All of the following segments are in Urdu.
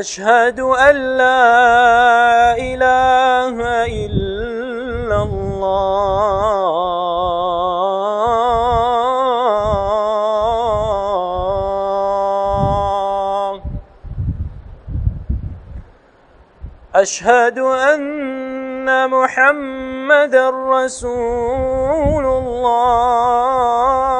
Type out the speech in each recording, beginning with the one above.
أشهد أن لا إله إلا الله. أشهد أن محمد رسول الله.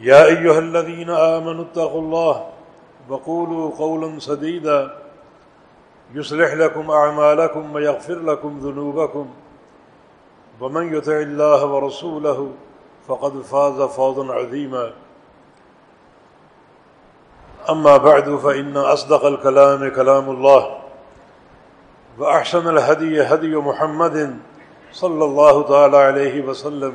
يا أيها الذين آمنوا اتقوا الله وقولوا قولا سديدا يصلح لكم أعمالكم ويغفر لكم ذنوبكم ومن يطع الله ورسوله فقد فاز فوضا عظيما أما بعد فإن أصدق الكلام كلام الله وأحسن الهدي هدي محمد صلى الله تعالى عليه وسلم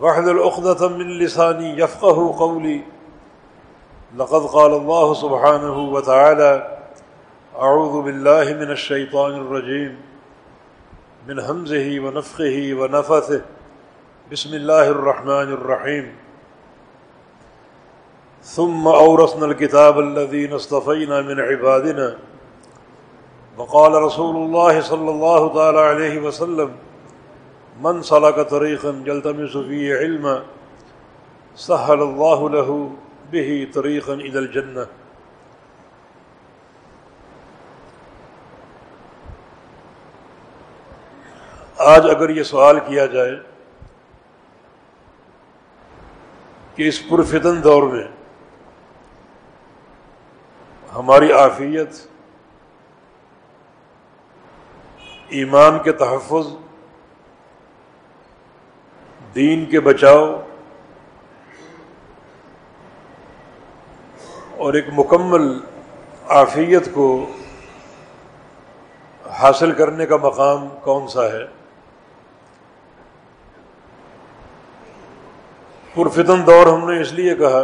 واحلل عقدة من لساني يفقه قولي. لقد قال الله سبحانه وتعالى أعوذ بالله من الشيطان الرجيم. من همزه ونفخه ونفثه. بسم الله الرحمن الرحيم. ثم أورثنا الكتاب الذين اصطفينا من عبادنا. وقال رسول الله صلى الله تعالى عليه وسلم من سلك طريقا يلتمس فيه علما، سهل الله له به طريقا إلى الجنة. آج اگر یہ سوال کیا جائے کہ اس پرفتن دور میں ہماری آفیت ایمان کے تحفظ دین کے بچاؤ اور ایک مکمل آفیت کو حاصل کرنے کا مقام کون سا ہے؟ پرفتن دور ہم نے اس لیے کہا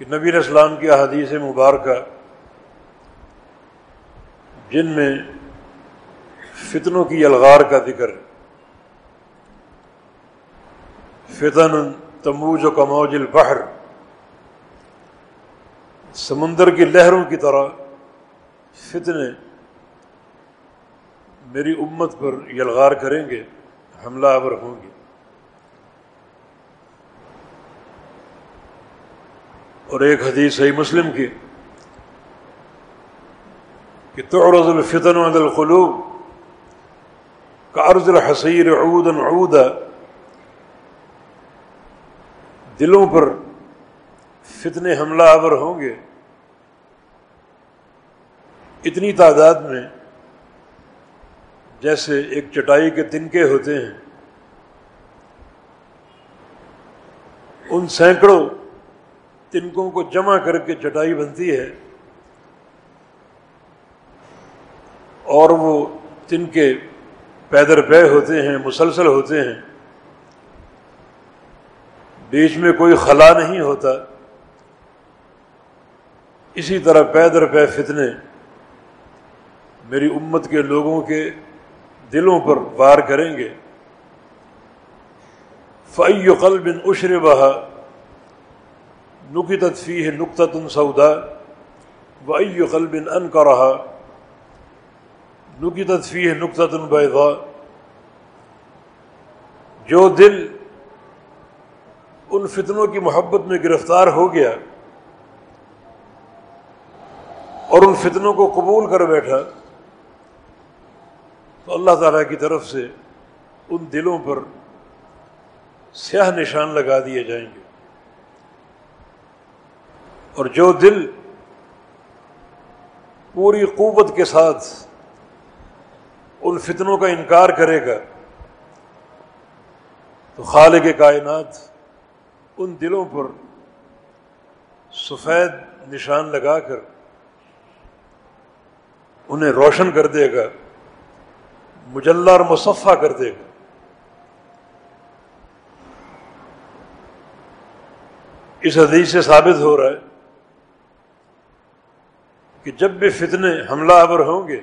کہ نبی اسلام کی احادیث مبارکہ جن میں فتنوں کی الغار کا ذکر فتن تموج و کموج البحر۔ سمندر کی لہروں کی طرح فتنے میری امت پر یلغار کریں گے، حملہ آور ہوں گے۔ اور ایک حدیث صحیح مسلم کی، کہ تعرض الفتن عند القلوب، کا عرض الحصیر عود عود دلوں پر فتنے حملہ آور ہوں گے۔ اتنی تعداد میں جیسے ایک چٹائی کے تنکے ہوتے ہیں، ان سینکڑوں تنکوں کو جمع کر کے چٹائی بنتی ہے اور وہ تنکے پیدر پے ہوتے ہیں، مسلسل ہوتے ہیں۔ بیچ میں کوئی خلا نہیں ہوتا۔ اسی طرح پیدر پے فتنے۔ میری امت کے لوگوں کے دلوں پر وار کریں گے۔ فعی قلب اشر بہا نکی تدفی ہے نقطۃ سودا وعی قلب ان کا رہا نکی تدفی ہے نقطۃ بیضا جو دل ان فتنوں کی محبت میں گرفتار ہو گیا اور ان فتنوں کو قبول کر بیٹھا تو اللہ تعالیٰ کی طرف سے ان دلوں پر سیاہ نشان لگا دیے جائیں گے۔ اور جو دل پوری قوت کے ساتھ ان فتنوں کا انکار کرے گا، تو خالق کائنات ان دلوں پر سفید نشان لگا کر انہیں روشن کر دے گا، مجلہ اور مصفہ کر دے گا۔ اس حدیث سے ثابت ہو رہا ہے کہ جب بھی فتنے حملہ آور ہوں گے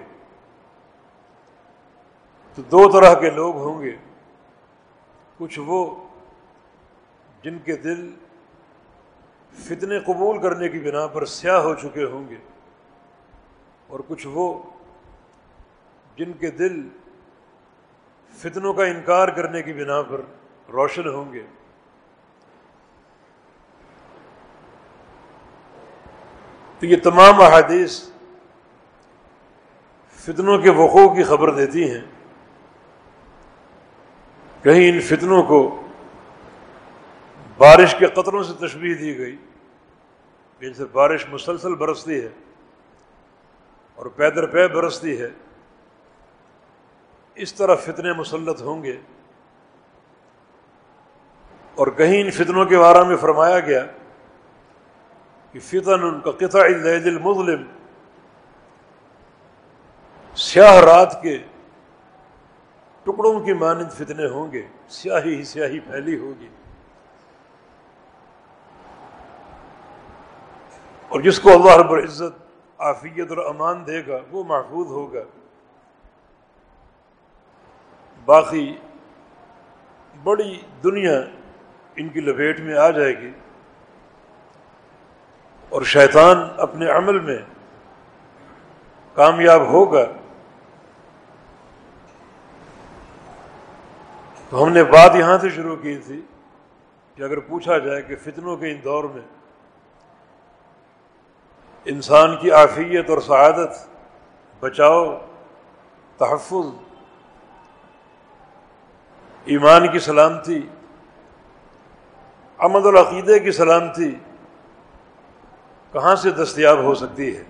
تو دو طرح کے لوگ ہوں گے، کچھ وہ جن کے دل فتنے قبول کرنے کی بنا پر سیاہ ہو چکے ہوں گے اور کچھ وہ جن کے دل فتنوں کا انکار کرنے کی بنا پر روشن ہوں گے۔ تو یہ تمام احادیث فتنوں کے وقوع کی خبر دیتی ہیں۔ کہیں ان فتنوں کو بارش کے قطروں سے تشبیح دی گئی جن سے بارش مسلسل برستی ہے اور پیدر پے برستی ہے، اس طرح فتنے مسلط ہوں گے۔ اور کہیں ان فتنوں کے بارے میں فرمایا گیا کہ فتن ان کا قطع المظلم، سیاہ رات کے ٹکڑوں کی مانند فتنے ہوں گے، سیاہی ہی سیاہی پھیلی ہوگی۔ اور جس کو اللہ رب العزت عافیت اور امان دے گا، وہ محفوظ ہوگا۔ باقی بڑی دنیا ان کی لپیٹ میں آ جائے گی اور شیطان اپنے عمل میں کامیاب ہوگا۔ تو ہم نے بات یہاں سے شروع کی تھی کہ اگر پوچھا جائے کہ فتنوں کے ان دور میں انسان کی عافیت اور سعادت، بچاؤ، تحفظ، ایمان کی سلامتی امد العقیدے کی سلامتی کہاں سے دستیاب ہو سکتی ہے؟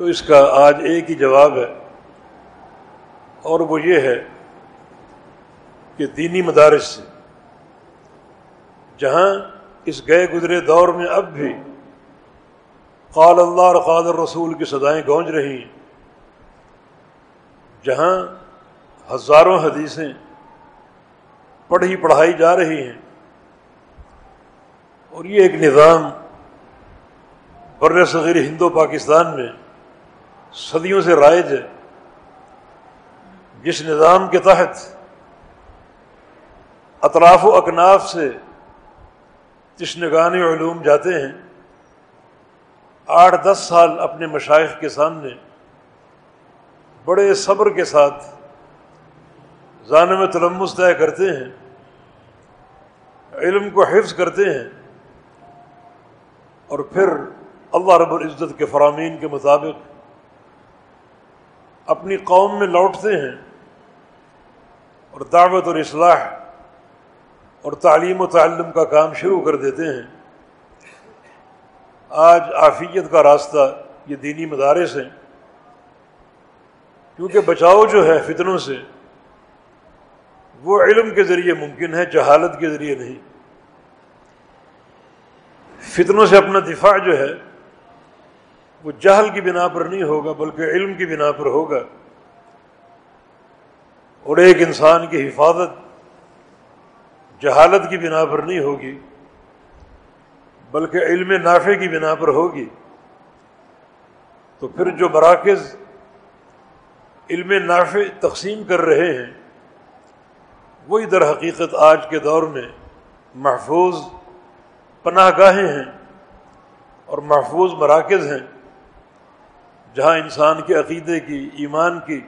تو اس کا آج ایک ہی جواب ہے، اور وہ یہ ہے کہ دینی مدارس سے، جہاں اس گئے گزرے دور میں اب بھی قال اللہ اور قال رسول کی سدائیں گونج رہی ہیں۔ جہاں ہزاروں حدیثیں پڑھی پڑھائی جا رہی ہیں۔ اور یہ ایک نظام بر صغیر ہندو پاکستان میں صدیوں سے رائج ہے۔ جس نظام کے تحت اطراف و اکناف سے تشنگان علوم جاتے ہیں۔ آٹھ دس سال اپنے مشائق کے سامنے، بڑے صبر کے ساتھ میں تلمس طے کرتے ہیں، علم کو حفظ کرتے ہیں اور پھر اللہ رب العزت کے فرامین کے مطابق اپنی قوم میں لوٹتے ہیں اور دعوت اور اصلاح اور تعلیم و تعلم کا کام شروع کر دیتے ہیں۔ آج آفیت کا راستہ یہ دینی مدارس ہیں۔ کیونکہ بچاؤ جو ہے فتنوں سے، وہ علم کے ذریعے ممکن ہے، جہالت کے ذریعے نہیں۔ فتنوں سے اپنا دفاع جو ہے، وہ جہل کی بنا پر نہیں ہوگا، بلکہ علم کی بنا پر ہوگا۔ اور ایک انسان کی حفاظت جہالت کی بنا پر نہیں ہوگی۔ بلکہ علم نافع کی بنا پر ہوگی۔ تو پھر جو مراکز علم نافع تقسیم کر رہے ہیں، وہی در حقیقت آج کے دور میں محفوظ پناہ گاہیں ہیں اور محفوظ مراکز ہیں، جہاں انسان کے عقیدے کی، ایمان کی،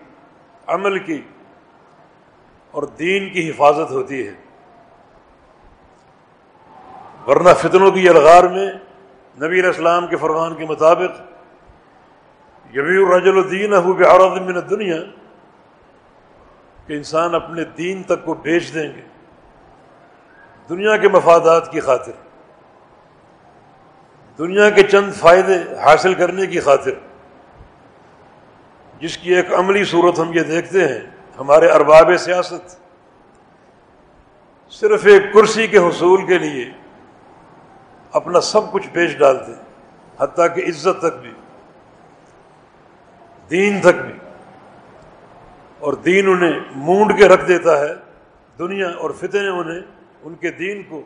عمل کی اور دین کی حفاظت ہوتی ہے۔ ورنہ فتنوں کی الغار میں نبی علیہ السلام کے فرمان کے مطابق یبی الرجل الدین حب من دنیا کہ انسان اپنے دین تک کو بیچ دیں گے دنیا کے مفادات کی خاطر، دنیا کے چند فائدے حاصل کرنے کی خاطر۔ جس کی ایک عملی صورت ہم یہ دیکھتے ہیں، ہمارے ارباب سیاست صرف ایک کرسی کے حصول کے لیے اپنا سب کچھ بیچ ڈالتے حتیٰ کہ عزت تک بھی، دین تک بھی۔ اور دین انہیں مونڈ کے رکھ دیتا ہے، دنیا اور فتنے انہیں ان کے دین کو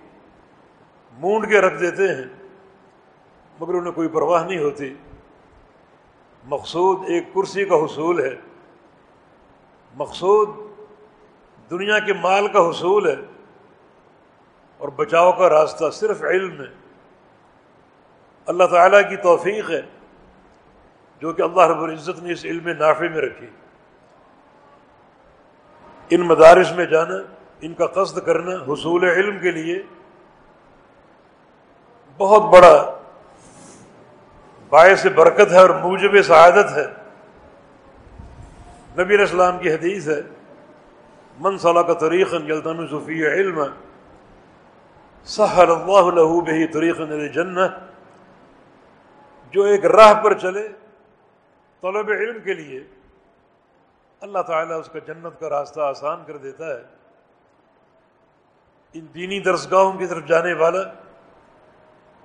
مونڈ کے رکھ دیتے ہیں۔ مگر انہیں کوئی پرواہ نہیں ہوتی۔ مقصود ایک کرسی کا حصول ہے۔ مقصود دنیا کے مال کا حصول ہے۔ اور بچاؤ کا راستہ صرف علم ہے۔ اللہ تعالیٰ کی توفیق ہے، جو کہ اللہ رب العزت نے اس علم نافع میں رکھی۔ ان مدارس میں جانا، ان کا قصد کرنا حصول علم کے لیے بہت بڑا باعث برکت ہے اور موجب سعادت ہے۔ نبی علیہ السلام کی حدیث ہے، من صلاح کا طریق یلتم صفی علم سہل اللہ بہی طریق جنت جو ایک راہ پر چلے طلب علم کے لیے، اللہ تعالیٰ اس کا جنت کا راستہ آسان کر دیتا ہے۔ ان دینی درسگاہوں کی طرف جانے والا،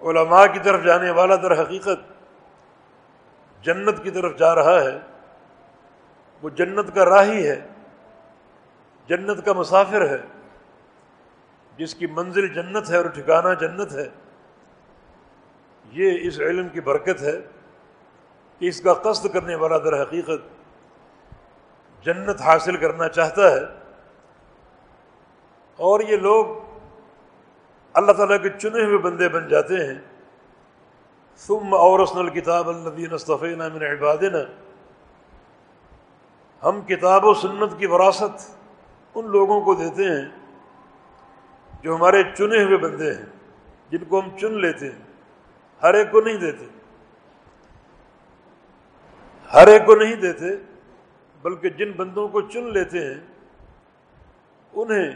علماء کی طرف جانے والا در حقیقت جنت کی طرف جا رہا ہے۔ وہ جنت کا راہی ہے، جنت کا مسافر ہے۔ جس کی منزل جنت ہے اور ٹھکانہ جنت ہے۔ یہ اس علم کی برکت ہے کہ اس کا قصد کرنے والا در حقیقت جنت حاصل کرنا چاہتا ہے اور یہ لوگ اللہ تعالیٰ کے چنے ہوئے بندے بن جاتے ہیں۔ ثم اورسن الکتاب الدین استفین من عبادنا۔ ہم کتاب و سنت کی وراثت ان لوگوں کو دیتے ہیں جو ہمارے چنے ہوئے بندے ہیں، جن کو ہم چن لیتے ہیں۔ ہر ایک کو نہیں دیتے۔ ہر ایک کو نہیں دیتے، بلکہ جن بندوں کو چن لیتے ہیں، انہیں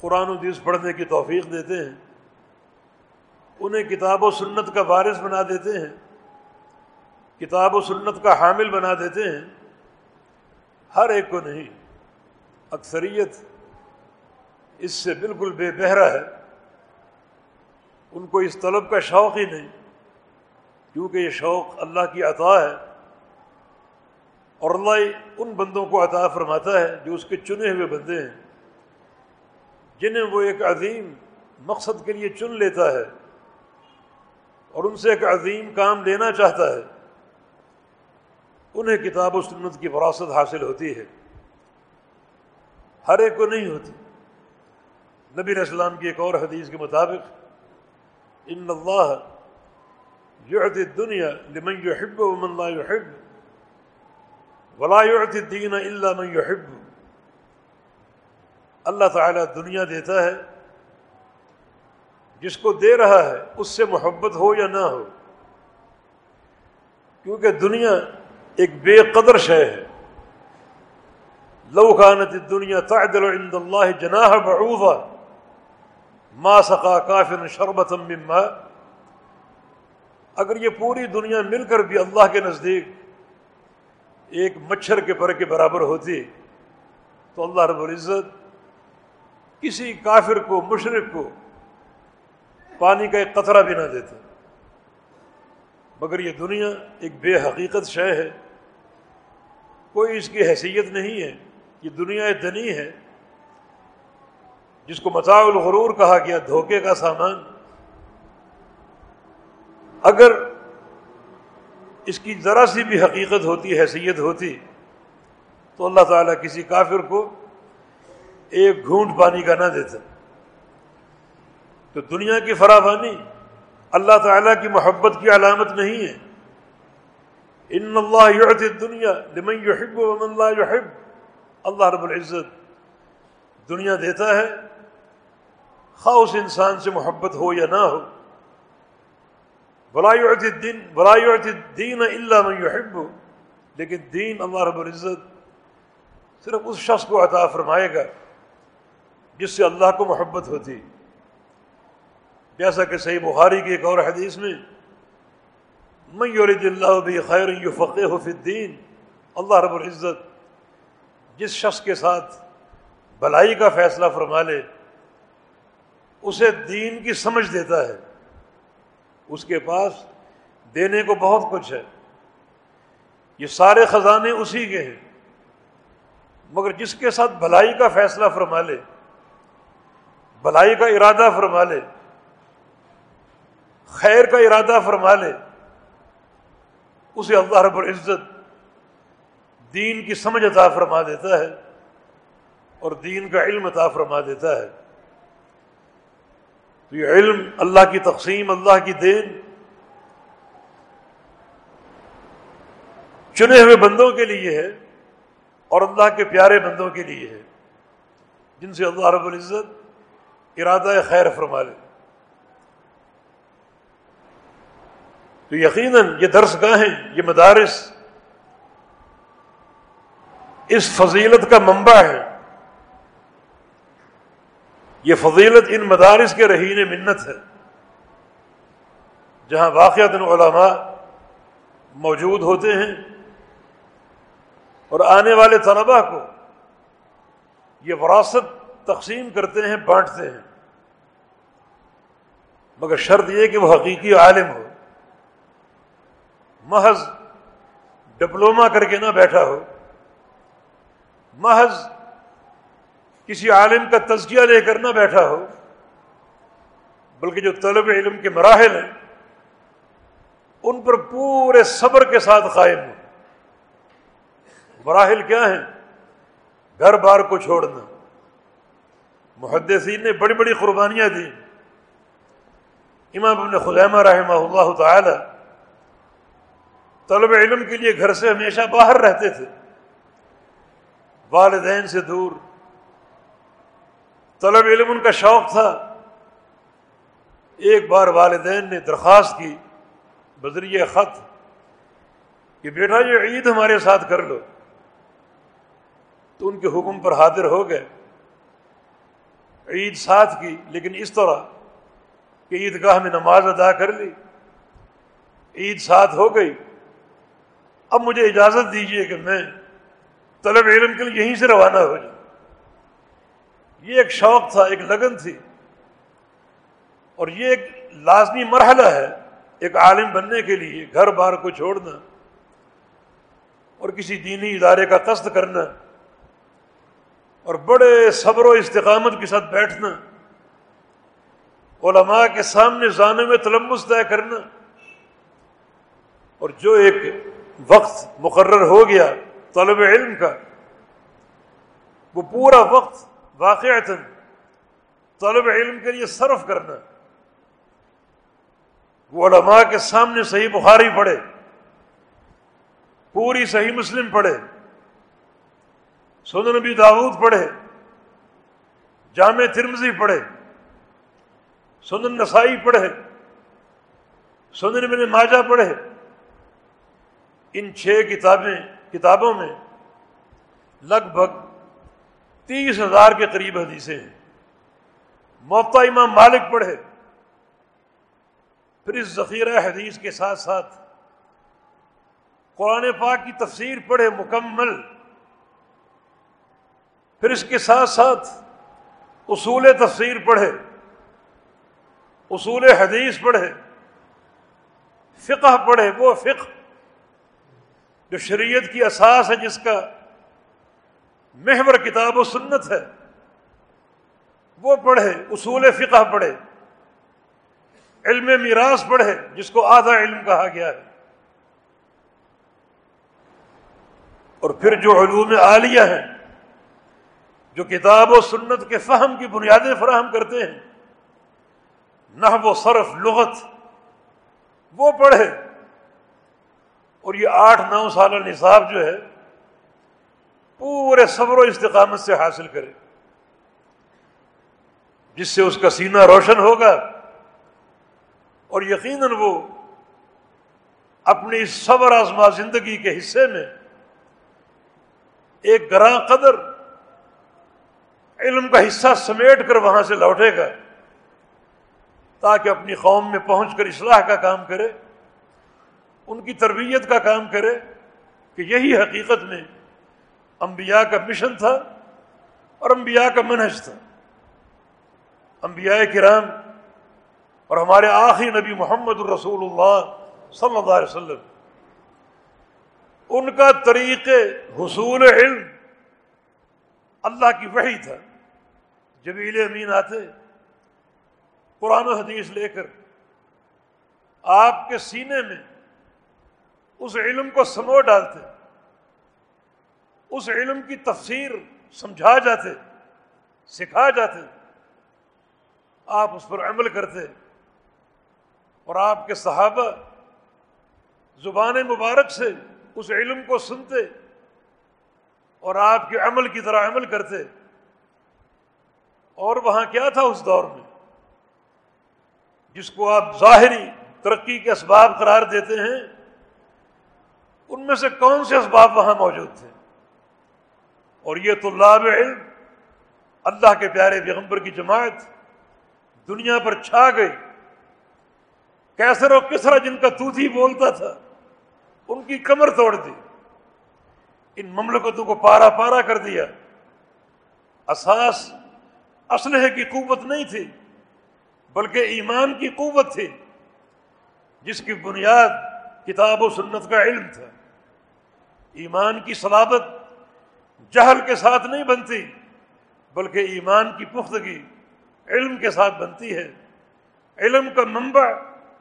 قرآن و حدیث پڑھنے کی توفیق دیتے ہیں، انہیں کتاب و سنت کا وارث بنا دیتے ہیں، کتاب و سنت کا حامل بنا دیتے ہیں۔ ہر ایک کو نہیں، اکثریت اس سے بالکل بے بہرا ہے۔ ان کو اس طلب کا شوق ہی نہیں۔ کیونکہ یہ شوق اللہ کی عطا ہے اور اللہ ان بندوں کو عطا فرماتا ہے جو اس کے چنے ہوئے بندے ہیں، جنہیں وہ ایک عظیم مقصد کے لیے چن لیتا ہے اور ان سے ایک عظیم کام لینا چاہتا ہے۔ انہیں کتاب و سنت کی وراثت حاصل ہوتی ہے۔ ہر ایک کو نہیں ہوتی۔ نبی السلام کی ایک اور حدیث کے مطابق، ان اللہ یعطی الدنیا لمن يحب ومن لا يحب ولا يعطي الدین الا من يحب اللہ تعالیٰ دنیا دیتا ہے، جس کو دے رہا ہے، اس سے محبت ہو یا نہ ہو. کیونکہ دنیا ایک بے قدر شے ہے. لو خانت دنیا تعدل عند اللہ جناح بعوضا، ما سقا کافر شربت مما اگر یہ پوری دنیا مل کر بھی اللہ کے نزدیک ایک مچھر کے پر کے برابر ہوتی، تو اللہ رب العزت کسی کافر کو مشرق کو پانی کا ایک قطرہ بھی نہ دیتے مگر یہ دنیا ایک بے حقیقت شے ہے۔ کوئی اس کی حیثیت نہیں ہے۔ یہ دنیا دنی ہے۔ جس کو متاع الغرور کہا گیا، دھوکے کا سامان۔ اگر اس کی ذرا سی بھی حقیقت ہوتی، حیثیت ہوتی، تو اللہ تعالیٰ کسی کافر کو ایک گھونٹ پانی کا نہ دیتا۔ تو دنیا کی فراوانی، اللہ تعالیٰ کی محبت کی علامت نہیں ہے۔ ان اللہ یعطی دنیا لمن يحب ومن لا يحب اللہ رب العزت دنیا دیتا ہے، خواہ اس انسان سے محبت ہو یا نہ ہو۔ بلا يعطي الدين بلا يعطي من يحب لیکن دین اللہ رب العزت صرف اس شخص کو عطا فرمائے گا جس سے اللہ کو محبت ہوتی۔ جیسا کہ صحیح بخاری کی ایک اور حدیث میں میں یورد اللہ بھی خیر فقح فی الدین اللہ رب العزت جس شخص کے ساتھ بھلائی کا فیصلہ فرما لے، اسے دین کی سمجھ دیتا ہے۔ اس کے پاس دینے کو بہت کچھ ہے۔ یہ سارے خزانے اسی کے ہیں۔ مگر جس کے ساتھ بھلائی کا فیصلہ فرما لے، بھلائی کا ارادہ فرما لے، خیر کا ارادہ فرما لے، اسے اللہ رب العزت دین کی سمجھ عطا فرما دیتا ہے اور دین کا علم عطا فرما دیتا ہے۔ تو یہ علم اللہ کی تقسیم، اللہ کی دین چنے ہوئے بندوں کے لیے ہے اور اللہ کے پیارے بندوں کے لیے ہے۔ جن سے اللہ رب العزت ارادہ خیر فرما لے۔ تو یقیناً یہ درس گاہیں یہ مدارس اس فضیلت کا منبع ہے۔ یہ فضیلت ان مدارس کے رہین منت ہے جہاں واقعات علماء موجود ہوتے ہیں اور آنے والے طلباء کو یہ وراثت تقسیم کرتے ہیں، بانٹتے ہیں۔ مگر شرط یہ کہ وہ حقیقی عالم ہو۔ محض ڈپلوما کر کے نہ بیٹھا ہو۔ محض کسی عالم کا تزکیہ لے کر نہ بیٹھا ہو، بلکہ جو طلب علم کے مراحل ہیں، ان پر پورے صبر کے ساتھ قائم ہو۔ مراحل کیا ہیں؟ گھر بار کو چھوڑنا۔ محدثین نے بڑی بڑی قربانیاں دی امام ابن خزیمہ رحمہ اللہ تعالی طلب علم کے لیے گھر سے ہمیشہ باہر رہتے تھے۔ والدین سے دور طلب علم ان کا شوق تھا۔ ایک بار والدین نے درخواست کی بذریعہ خط کہ بیٹا، یہ عید ہمارے ساتھ کر لو۔ تو ان کے حکم پر حاضر ہو گئے۔ عید ساتھ کی، لیکن اس طرح کہ عیدگاہ میں نماز ادا کر لی۔ عید ساتھ ہو گئی۔ اب مجھے اجازت دیجیے کہ میں طلب علم کے لیے یہیں سے روانہ ہو جاؤں۔ یہ ایک شوق تھا، ایک لگن تھی۔ اور یہ ایک لازمی مرحلہ ہے ایک عالم بننے کے لیے، گھر بار کو چھوڑنا اور کسی دینی ادارے کا قصد کرنا اور بڑے صبر و استقامت کے ساتھ بیٹھنا، علماء کے سامنے زانے میں تلمس طے کرنا۔ اور جو ایک وقت مقرر ہو گیا طلب علم کا، وہ پورا وقت واقع طلب علم کے لیے صرف کرنا۔ وہ علماء کے سامنے صحیح بخاری پڑھے، پوری صحیح مسلم پڑھے، سنن نبی داود پڑھے، جامع ترمزی پڑھے، سنن نسائی پڑھے، سنن بن ماجہ پڑھے۔ ان چھ کتابیں، کتابوں میں لگ بھگ تیس ہزار کے قریب حدیثیں ہیں۔ موقع امام مالک پڑھے۔ پھر اس ذخیرہ حدیث کے ساتھ ساتھ قرآن پاک کی تفسیر پڑھے مکمل۔ پھر اس کے ساتھ ساتھ اصول تفسیر پڑھے۔ اصول حدیث پڑھے۔ فقہ پڑھے۔ وہ فقہ جو شریعت کی اساس ہے جس کا محور کتاب و سنت ہے۔ وہ پڑھے، اصول فقہ پڑھے۔ علم میراث پڑھے، جس کو آدھا علم کہا گیا ہے۔ اور پھر جو علوم عالیہ ہیں، جو کتاب و سنت کے فہم کی بنیادیں فراہم کرتے ہیں نہ وہ صرف لغت، وہ پڑھے۔ اور یہ آٹھ نو سالہ نصاب جو ہے پورے صبر و استقامت سے حاصل کرے۔ جس سے اس کا سینہ روشن ہوگا اور یقیناً وہ اپنی صبر آزما زندگی کے حصے میں ایک گراں قدر علم کا حصہ سمیٹ کر وہاں سے لوٹے گا تاکہ اپنی قوم میں پہنچ کر اصلاح کا کام کرے، ان کی تربیت کا کام کرے کہ یہی حقیقت میں انبیاء کا مشن تھا اور انبیاء کا منحج تھا۔ انبیاء کرام اور ہمارے آخری نبی محمد الرسول اللہ صلی اللہ علیہ وسلم، ان کا طریق حصول علم اللہ کی وحی تھا۔ جبیل امین آتے، قرآن و حدیث لے کر آپ کے سینے میں اس علم کو سمو ڈالتے۔ اس علم کی تفسیر سمجھا جاتے، سکھا جاتے، آپ اس پر عمل کرتے۔ اور آپ کے صحابہ زبان مبارک سے اس علم کو سنتے اور آپ کے عمل کی طرح عمل کرتے۔ اور وہاں کیا تھا اس دور میں؟ جس کو آپ ظاہری ترقی کے اسباب قرار دیتے ہیں، ان میں سے کون سے اسباب وہاں موجود تھے؟ اور یہ تو لاب علم اللہ کے پیارے پیغمبر کی جماعت دنیا پر چھا گئی۔ کیسر و کسرا جن کا توتی بولتا تھا، ان کی کمر توڑ دی۔ ان مملکتوں کو پارا پارا کر دیا۔ اساس اسلحے کی قوت نہیں تھی، بلکہ ایمان کی قوت تھی، جس کی بنیاد کتاب و سنت کا علم تھا۔ ایمان کی صلابت جہل کے ساتھ نہیں بنتی، بلکہ ایمان کی پختگی علم کے ساتھ بنتی ہے۔ علم کا منبع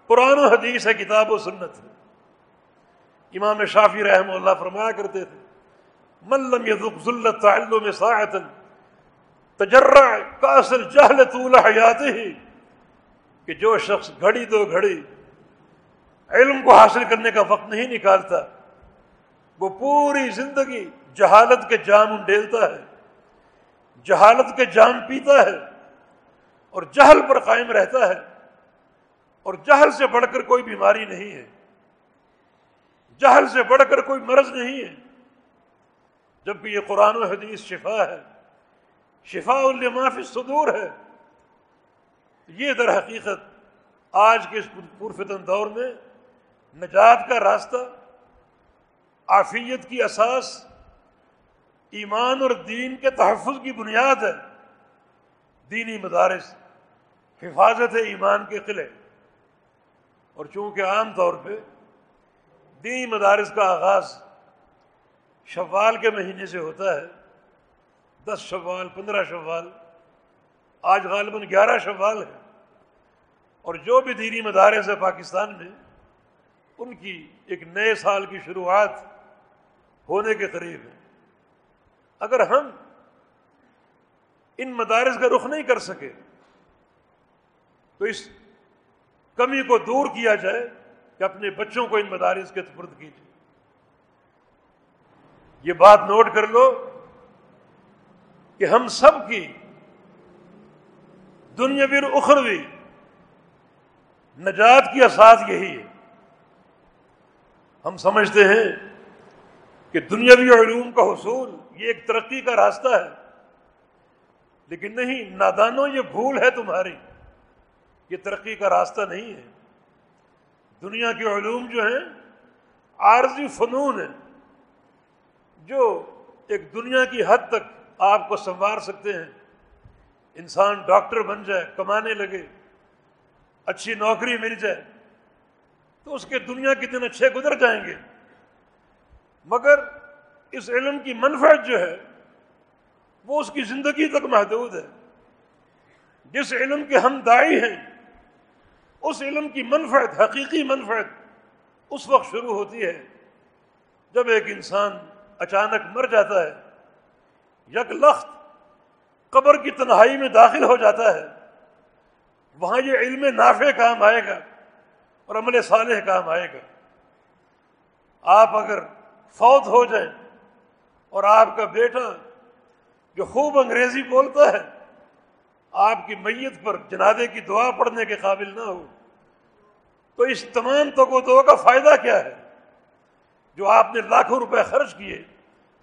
قرآن و حدیث ہے، کتاب و سنت۔ ہے امام شافی رحم اللہ فرمایا کرتے تھے ملم یذق ذلت تعلم ساعتا تجرع کاسر جہل طول حیات ہی کہ جو شخص گھڑی دو گھڑی علم کو حاصل کرنے کا وقت نہیں نکالتا، وہ پوری زندگی جہالت کے جام انڈیلتا ہے، جہالت کے جام پیتا ہے اور جہل پر قائم رہتا ہے۔ اور جہل سے بڑھ کر کوئی بیماری نہیں ہے۔ جہل سے بڑھ کر کوئی مرض نہیں ہے۔ جبکہ یہ قرآن و حدیث شفا ہے۔ شفا فی صدور ہے۔ یہ در حقیقت آج کے اس پرفتن دور میں نجات کا راستہ، عافیت کی اساس ایمان اور دین کے تحفظ کی بنیاد ہے۔ دینی مدارس، حفاظت ہے ایمان کے قلعے۔ اور چونکہ عام طور پہ دینی مدارس کا آغاز شوال کے مہینے سے ہوتا ہے، دس شوال، پندرہ شوال، آج غالباً گیارہ شوال ہے اور جو بھی دینی مدارس ہے پاکستان میں، ان کی ایک نئے سال کی شروعات ہونے کے قریب ہے۔ اگر ہم ان مدارس کا رخ نہیں کر سکے تو اس کمی کو دور کیا جائے کہ اپنے بچوں کو ان مدارس کے سپرد کیجیے۔ یہ بات نوٹ کر لو کہ ہم سب کی دنیاوی اخروی نجات کی اساس یہی ہے۔ ہم سمجھتے ہیں کہ دنیاوی علوم کا حصول یہ ایک ترقی کا راستہ ہے۔ لیکن نہیں، نادانوں یہ بھول ہے تمہاری۔ یہ ترقی کا راستہ نہیں ہے۔ دنیا کے علوم جو ہیں، عارضی فنون ہیں، جو ایک دنیا کی حد تک آپ کو سنوار سکتے ہیں۔ انسان ڈاکٹر بن جائے، کمانے لگے، اچھی نوکری مل جائے، تو اس کے دنیا کے دن اچھے گزر جائیں گے۔ مگر اس علم کی منفعت جو ہے، وہ اس کی زندگی تک محدود ہے۔ جس علم کے ہم دائی ہیں، اس علم کی منفعت، حقیقی منفعت اس وقت شروع ہوتی ہے جب ایک انسان اچانک مر جاتا ہے، یک لخت قبر کی تنہائی میں داخل ہو جاتا ہے۔ وہاں یہ علم نافع کام آئے گا اور عمل صالح کام آئے گا۔ آپ اگر فوت ہو جائیں اور آپ کا بیٹا، جو خوب انگریزی بولتا ہے، آپ کی میت پر جنادے کی دعا پڑھنے کے قابل نہ ہو۔ تو اس تمام تو کا فائدہ کیا ہے؟ جو آپ نے لاکھوں روپے خرچ کیے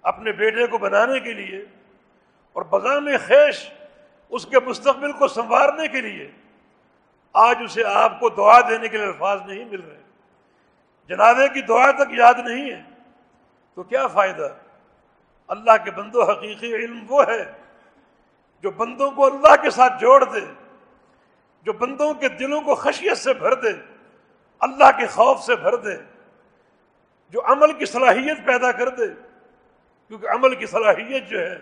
اپنے بیٹے کو بنانے کے لیے اور بغام خیش اس کے مستقبل کو سنوارنے کے لیے، آج اسے آپ کو دعا دینے کے لیے الفاظ نہیں مل رہے۔ جنازے کی دعا تک یاد نہیں ہے۔ تو کیا فائدہ؟ اللہ کے بندوں حقیقی علم وہ ہے جو بندوں کو اللہ کے ساتھ جوڑ دے، جو بندوں کے دلوں کو خشیت سے بھر دے، اللہ کے خوف سے بھر دے، جو عمل کی صلاحیت پیدا کر دے۔ کیونکہ عمل کی صلاحیت جو ہے،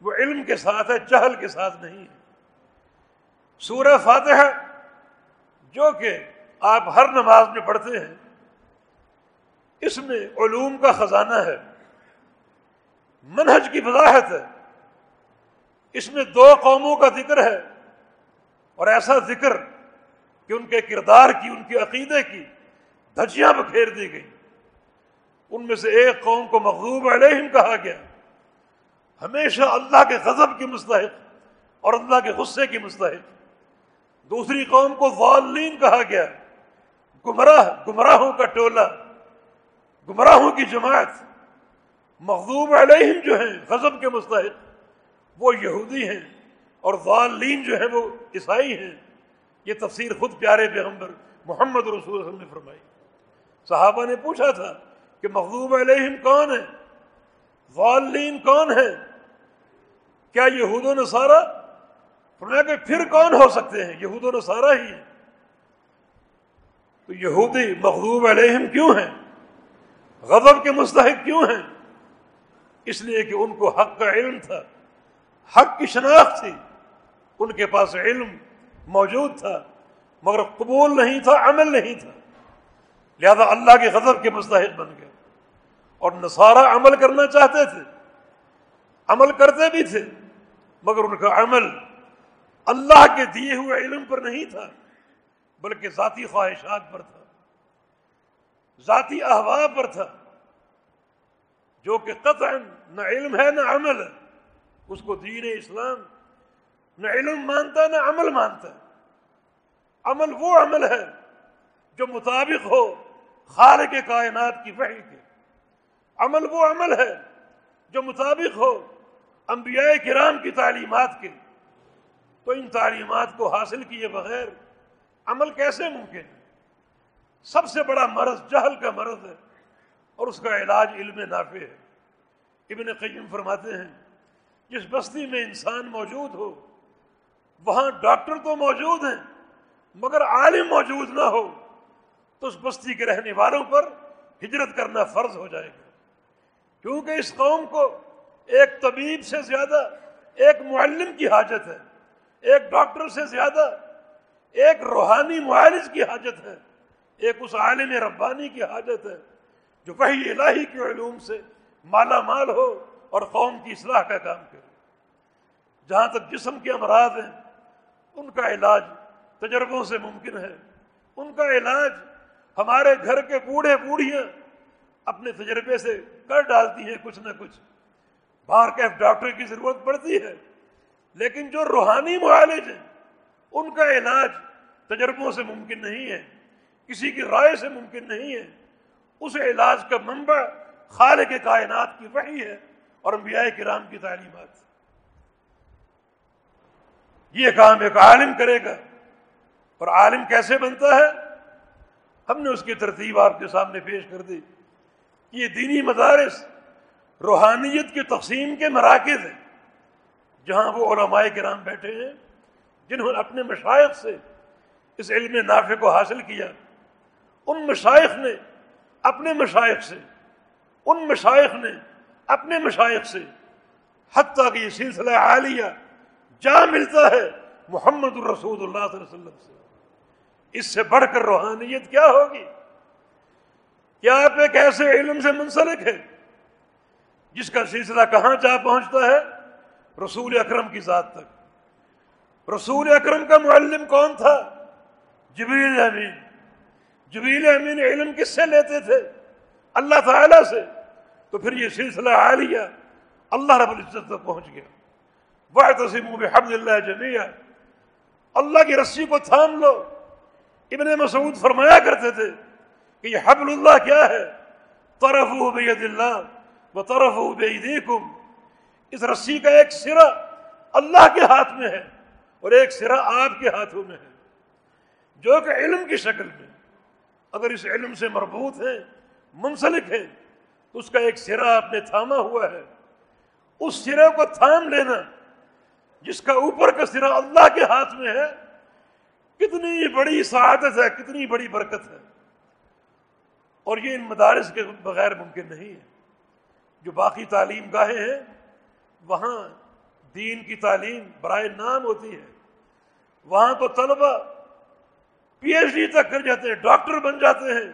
وہ علم کے ساتھ ہے چہل کے ساتھ نہیں ہے۔ سورہ فاتحہ جو کہ آپ ہر نماز میں پڑھتے ہیں اس میں علوم کا خزانہ ہے۔ منہج کی وضاحت ہے۔ اس میں دو قوموں کا ذکر ہے اور ایسا ذکر کہ ان کے کردار کی، ان کے عقیدے کی دھجیاں بکھیر دی گئی۔ ان میں سے ایک قوم کو مغضوب علیہم کہا گیا۔ ہمیشہ اللہ کے غضب کی مستحق اور اللہ کے غصے کی مستحق۔ دوسری قوم کو والین کہا گیا۔ گمراہ، گمراہوں کا ٹولہ۔ گمراہوں کی جماعت مغضوب علیہم جو ہیں، غضب کے مستحق، وہ یہودی ہیں اور والین جو ہیں، وہ عیسائی ہیں۔ یہ تفسیر خود پیارے پیغمبر محمد رسول اللہ نے فرمائی۔ صحابہ نے پوچھا تھا کہ مغضوب علیہم کون ہے والین کون ہے کیا یہود و نصارہ؟ فرمایا کہ پھر کون ہو سکتے ہیں؟ یہود و نصارہ ہی ہیں۔ تو یہودی مغضوب علیہم کیوں ہیں؟ غضب کے مستحق کیوں ہیں؟ اس لیے کہ ان کو حق کا علم تھا۔ حق کی شناخت تھی۔ ان کے پاس علم موجود تھا، مگر قبول نہیں تھا، عمل نہیں تھا۔ لہذا اللہ کے غضب کے مستحق بن گئے۔ اور نصارہ عمل کرنا چاہتے تھے۔ عمل کرتے بھی تھے، مگر ان کا عمل اللہ کے دیے ہوئے علم پر نہیں تھا، بلکہ ذاتی خواہشات پر تھا۔ ذاتی احباب پر تھا۔ جو کہ قطع نہ علم ہے نہ عمل ہے، اس کو دین اسلام نہ علم مانتا نہ عمل مانتا۔ عمل وہ عمل ہے جو مطابق ہو خالق کے کائنات کی وحی کے۔ عمل وہ عمل ہے جو مطابق ہو انبیاء کرام کی تعلیمات کے۔ تو ان تعلیمات کو حاصل کیے بغیر عمل کیسے ممکن ہے؟ سب سے بڑا مرض جہل کا مرض ہے اور اس کا علاج علم نافع ہے۔ ابن قیم فرماتے ہیں، جس بستی میں انسان موجود ہو، وہاں ڈاکٹر تو موجود ہیں، مگر عالم موجود نہ ہو، تو اس بستی کے رہنے والوں پر ہجرت کرنا فرض ہو جائے گا۔ کیونکہ اس قوم کو ایک طبیب سے زیادہ، ایک معلم کی حاجت ہے، ایک ڈاکٹر سے زیادہ، ایک روحانی معالج کی حاجت ہے۔ ایک اس عالم ربانی کی حاجت ہے جو وہی الہی کے علوم سے مالا مال ہو اور قوم کی اصلاح کا کام کرے۔ جہاں تک جسم کے امراض ہیں، ان کا علاج تجربوں سے ممکن ہے۔ ان کا علاج ہمارے گھر کے بوڑھے بوڑھیاں اپنے تجربے سے کر ڈالتی ہیں کچھ نہ کچھ۔ باہر کے ڈاکٹر کی ضرورت پڑتی ہے، لیکن جو روحانی معالج ہیں، ان کا علاج تجربوں سے ممکن نہیں ہے۔ کسی کی رائے سے ممکن نہیں ہے۔ اس علاج کا منبع خالق کے کائنات کی وحی ہے اور انبیاء کرام کی تعلیمات۔ یہ کام ایک عالم کرے گا۔ اور عالم کیسے بنتا ہے؟ ہم نے اس کی ترتیب آپ کے سامنے پیش کر دی۔ یہ دینی مدارس روحانیت کی تقسیم کے مراکز ہیں۔ جہاں وہ علماء کرام بیٹھے ہیں، جنہوں نے اپنے مشائق سے اس علم نافع کو حاصل کیا۔ ان مشائق نے اپنے مشائق سے، ان مشائق نے اپنے مشائق سے حتیٰ کہ یہ سلسلہ عالیہ جا ملتا ہے محمد الرسول اللہ صلی اللہ علیہ وسلم سے۔ اس سے بڑھ کر روحانیت کیا ہوگی؟ کیا آپ ایک ایسے علم سے منسلک ہے جس کا سلسلہ کہاں جا پہنچتا ہے؟ رسول اکرم کی ذات تک۔ رسول اکرم کا معلم کون تھا؟ جبریل امین۔ جبریل امین علم کس سے لیتے تھے؟ اللہ تعالی سے۔ تو پھر یہ سلسلہ عالیہ اللہ رب العزت تک پہنچ گیا۔ وہ تسیم بحمد اللہ جمیا اللہ کی رسی کو تھام لو۔ ابن مسعود فرمایا کرتے تھے کہ یہ حبل اللہ کیا ہے؟ طرف بید اللہ و طرف بیدیکم اس رسی کا ایک سرا اللہ کے ہاتھ میں ہے اور ایک سرا آپ کے ہاتھوں میں ہے۔ جو کہ علم کی شکل میں۔ اگر اس علم سے مربوط ہے، منسلک ہے، تو اس کا ایک سرا آپ نے تھاما ہوا ہے۔ اس سرے کو تھام لینا، جس کا اوپر کا سرا اللہ کے ہاتھ میں ہے، کتنی بڑی سعادت ہے، کتنی بڑی برکت ہے۔ اور یہ ان مدارس کے بغیر ممکن نہیں ہے۔ جو باقی تعلیم گاہیں ہیں، وہاں دین کی تعلیم برائے نام ہوتی ہے۔ وہاں تو طلبہ پی ایچ ڈی تک کر جاتے ہیں، ڈاکٹر بن جاتے ہیں۔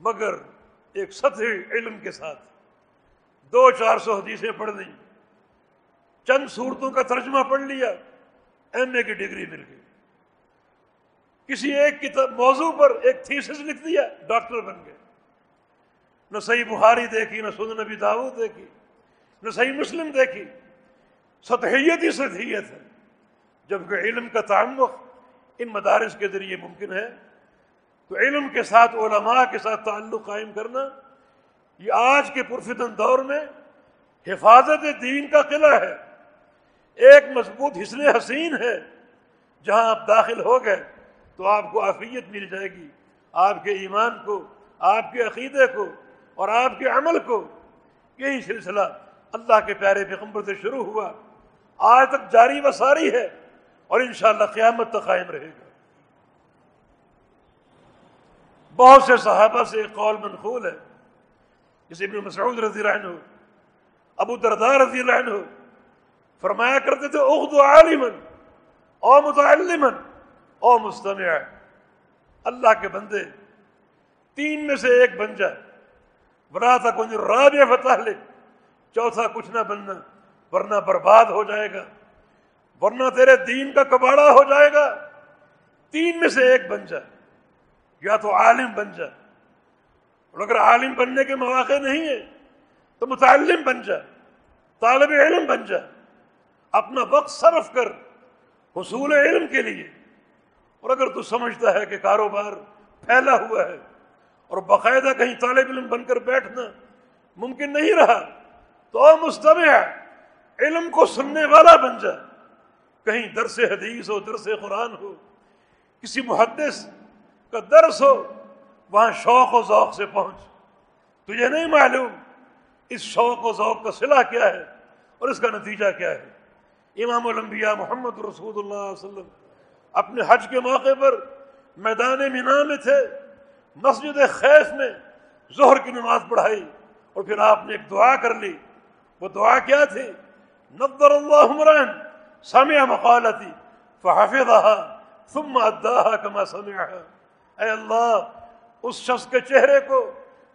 مگر ایک سطح علم کے ساتھ دو چار سو حدیثیں پڑھ دیں چند صورتوں کا ترجمہ پڑھ لیا، ایم اے کی ڈگری مل گئی۔ کسی ایک موضوع پر ایک تھیسس لکھ دیا، ڈاکٹر بن گئے۔ نہ صحیح بخاری دیکھی، نہ سن نبی داود دیکھی، نہ صحیح مسلم دیکھی۔ سطحیت ہی سطحیت ہے۔ جبکہ علم کا تعلق ان مدارس کے ذریعے ممکن ہے، تو علم کے ساتھ، علماء کے ساتھ تعلق قائم کرنا، یہ آج کے پرفتن دور میں حفاظت دین کا قلعہ ہے۔ ایک مضبوط حسن حسین ہے، جہاں آپ داخل ہو گئے، تو آپ کو عافیت مل جائے گی۔ آپ کے ایمان کو، آپ کے عقیدے کو اور آپ کے عمل کو۔ یہی سلسلہ اللہ کے پیارے پیغمبر سے شروع ہوا۔ آج تک جاری و ساری ہے۔ اور انشاءاللہ قیامت تک قائم رہے گا۔ بہت سے صحابہ سے ایک قول منقول ہے۔ جسے ابن مسعود رضی اللہ عنہ، ابو دردار رضی اللہ عنہ فرمایا کرتے تھے اخدو عالمن او متعلمن او مستمع اللہ کے بندے، تین میں سے ایک بن جائے بنا تھا کچھ رابع فتح لے چوتھا کچھ نہ بننا، ورنہ برباد ہو جائے گا۔ ورنہ تیرے دین کا کباڑا ہو جائے گا۔ تین میں سے ایک بن جائے یا تو عالم بن جائے اور اگر عالم بننے کے مواقع نہیں ہے تو متعلم بن جائے طالب علم بن جائے اپنا وقت صرف کر حصول علم کے لیے۔ اور اگر تو سمجھتا ہے کہ کاروبار پھیلا ہوا ہے اور باقاعدہ کہیں طالب علم بن کر بیٹھنا ممکن نہیں رہا، تو مستمع علم کو سننے والا بن جائے کہیں درس حدیث ہو، درس قرآن ہو، کسی محدث کا درس ہو، وہاں شوق و ذوق سے پہنچ۔ تجھے نہیں معلوم اس شوق و ذوق کا صلح کیا ہے اور اس کا نتیجہ کیا ہے۔ امام الانبیاء محمد رسول اللہ علیہ وسلم اپنے حج کے موقع پر میدان مینا میں تھے، مسجد خیف میں ظہر کی نماز پڑھائی اور پھر آپ نے ایک دعا کر لی۔ وہ دعا کیا تھی؟ نظر اللہ عمران سمع مقالتی فحفظها ثم اداها كما سمعها. اے اللہ اس شخص کے چہرے کو